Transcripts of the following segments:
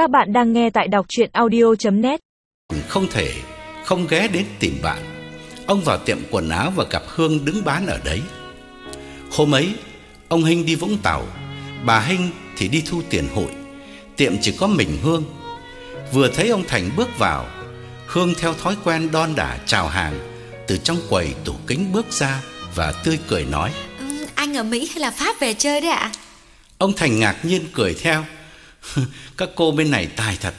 Các bạn đang nghe tại đọc chuyện audio.net Không thể không ghé đến tìm bạn. Ông vào tiệm quần áo và gặp Hương đứng bán ở đấy. Hôm ấy Ông Hinh đi Vũng Tàu. Bà Hinh thì đi thu tiền hội. Tiệm chỉ có mình Hương. Vừa thấy ông Thành bước vào Hương theo thói quen đon đả chào hàng Từ trong quầy tủ kính bước ra Và tươi cười nói. Ừ, Anh ở Mỹ hay là Pháp về chơi đấy ạ? Ông Thành ngạc nhiên cười theo Các cô bên này tài thật.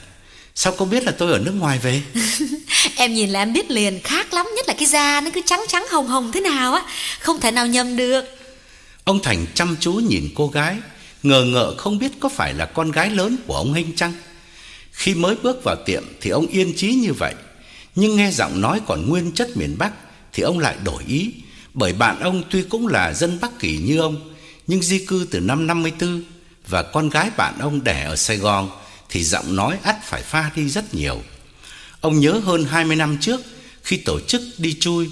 Sao cô biết là tôi ở nước ngoài về? Em nhìn là em biết liền khác lắm. Nhất là cái da nó cứ trắng trắng hồng hồng thế nào á. Không thể nào nhầm được. Ông Thành chăm chú nhìn cô gái Ngờ ngợ không biết có phải là con gái lớn của ông Hinh chăng? Khi mới bước vào tiệm thì ông yên chí như vậy Nhưng nghe giọng nói còn nguyên chất miền Bắc Thì ông lại đổi ý. Bởi bạn ông tuy cũng là dân Bắc Kỳ như ông Nhưng di cư từ năm 54 Và con gái bạn ông đẻ ở Sài Gòn Thì giọng nói ắt phải pha đi rất nhiều. Ông nhớ hơn 20 năm trước Khi tổ chức đi chui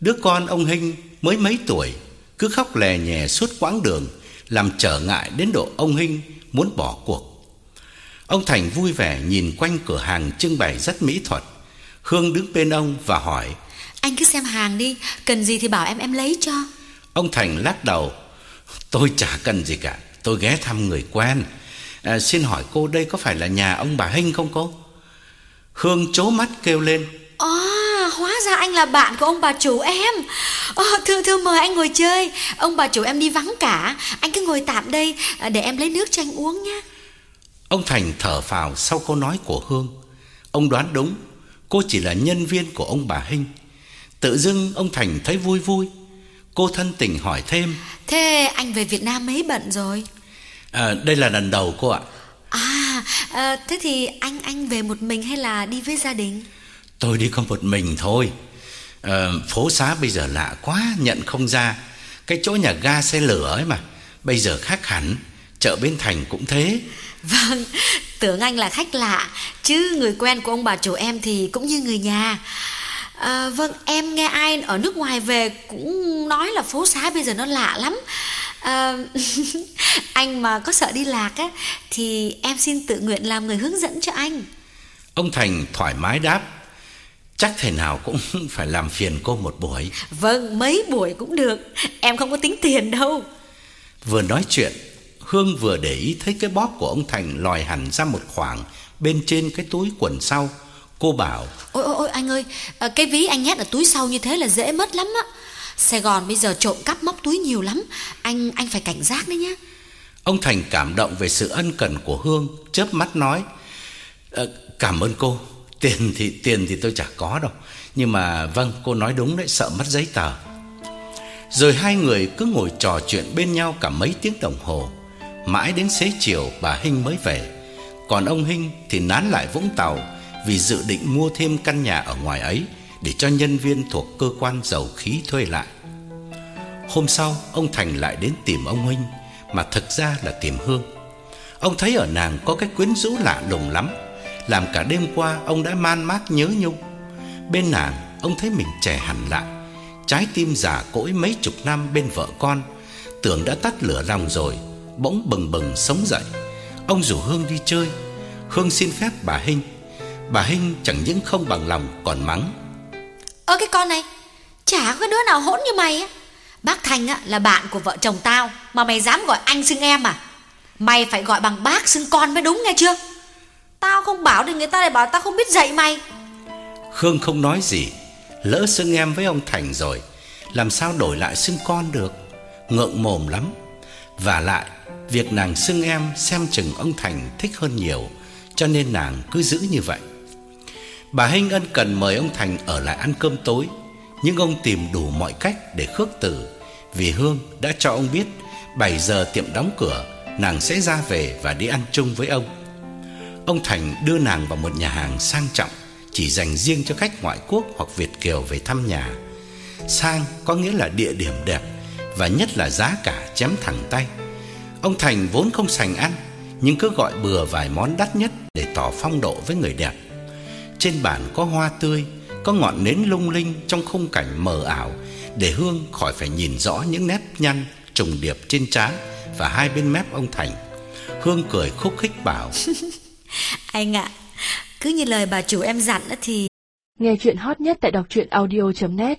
Đứa con ông Hinh mới mấy tuổi Cứ khóc lè nhè suốt quãng đường Làm trở ngại đến độ ông Hinh muốn bỏ cuộc. Ông Thành vui vẻ nhìn quanh cửa hàng trưng bày rất mỹ thuật. Hương đứng bên ông và hỏi Anh cứ xem hàng đi Cần gì thì bảo em em lấy cho. Ông Thành lắc đầu Tôi chả cần gì cả Tôi ghé thăm người quen. À, Xin hỏi cô đây có phải là nhà ông bà Hinh không cô? Hương chố mắt kêu lên. À, hóa ra anh là bạn của ông bà chủ em. À, Thưa thưa mời anh ngồi chơi. Ông bà chủ em đi vắng cả. Anh cứ ngồi tạm đây à, Để em lấy nước cho anh uống nhé. Ông Thành thở phào sau câu nói của Hương. Ông đoán đúng Cô chỉ là nhân viên của ông bà Hinh. Tự dưng ông Thành thấy vui vui. Cô thân tình hỏi thêm. Thế anh về Việt Nam mấy bận rồi à, Đây là lần đầu cô ạ. À, à thế thì anh anh về một mình hay là đi với gia đình? Tôi đi có một mình thôi. À, Phố xá bây giờ lạ quá Nhận không ra. Cái chỗ nhà ga xe lửa ấy mà Bây giờ khác hẳn. Chợ Bến Thành cũng thế. Vâng, tưởng anh là khách lạ Chứ người quen của ông bà chủ em thì cũng như người nhà. À, Vâng, em nghe ai ở nước ngoài về cũng nói là phố xá bây giờ nó lạ lắm à, Anh mà có sợ đi lạc á Thì em xin tự nguyện làm người hướng dẫn cho anh. Ông Thành thoải mái đáp Chắc thể nào cũng phải làm phiền cô một buổi. Vâng, mấy buổi cũng được Em không có tính tiền đâu. Vừa nói chuyện Hương vừa để ý thấy cái bóp của ông Thành lòi hẳn ra một khoảng Bên trên cái túi quần sau. Cô bảo Ôi ôi ôi anh ơi à, Cái ví anh nhét ở túi sau như thế là dễ mất lắm á Sài Gòn bây giờ trộm cắp móc túi nhiều lắm. Anh anh phải cảnh giác đấy nhé. Ông Thành cảm động về sự ân cần của Hương Chớp mắt nói "Ờ, Cảm ơn cô. Tiền thì tiền thì tôi chả có đâu. Nhưng mà vâng cô nói đúng đấy Sợ mất giấy tờ. Rồi hai người cứ ngồi trò chuyện bên nhau Cả mấy tiếng đồng hồ. Mãi đến xế chiều bà Hinh mới về. Còn ông Hinh thì nán lại Vũng Tàu Vì dự định mua thêm căn nhà ở ngoài ấy. Để cho nhân viên thuộc cơ quan dầu khí thuê lại. Hôm sau, ông Thành lại đến tìm ông Hinh Mà thực ra là tìm Hương. Ông thấy ở nàng có cái quyến rũ lạ lùng lắm, Làm cả đêm qua ông đã man mác nhớ nhung. Bên nàng, ông thấy mình trẻ hẳn lại, Trái tim già cỗi mấy chục năm bên vợ con, Tưởng đã tắt lửa lòng rồi, Bỗng bừng bừng sống dậy. Ông rủ Hương đi chơi. Hương xin phép bà Hinh. Bà Hinh chẳng những không bằng lòng còn mắng Ơ, cái con này, Chả có đứa nào hỗn như mày á. Bác Thành á, là bạn của vợ chồng tao, Mà mày dám gọi anh xưng em à? Mày phải gọi bằng bác xưng con mới đúng nghe chưa? Tao không bảo thì người ta lại bảo tao không biết dạy mày. Khương không nói gì, Lỡ xưng em với ông Thành rồi, Làm sao đổi lại xưng con được? Ngượng mồm lắm. Và lại, Việc nàng xưng em xem chừng ông Thành thích hơn nhiều, Cho nên nàng cứ giữ như vậy. Bà Hinh ân cần mời ông Thành ở lại ăn cơm tối. Nhưng ông tìm đủ mọi cách để khước từ. Vì Hương đã cho ông biết 7 giờ tiệm đóng cửa, Nàng sẽ ra về và đi ăn chung với ông. Ông Thành đưa nàng vào một nhà hàng sang trọng, Chỉ dành riêng cho khách ngoại quốc hoặc Việt Kiều về thăm nhà. Sang có nghĩa là địa điểm đẹp Và nhất là giá cả chém thẳng tay. Ông Thành vốn không sành ăn, Nhưng cứ gọi bừa vài món đắt nhất Để tỏ phong độ với người đẹp. Trên bàn có hoa tươi Có ngọn nến lung linh trong khung cảnh mờ ảo Để Hương khỏi phải nhìn rõ những nét nhăn Trùng điệp trên trán Và hai bên mép ông Thành. Hương cười khúc khích bảo anh ạ Cứ như lời bà chủ em dặn thì Nghe chuyện hot nhất tại đọc truyện audio.net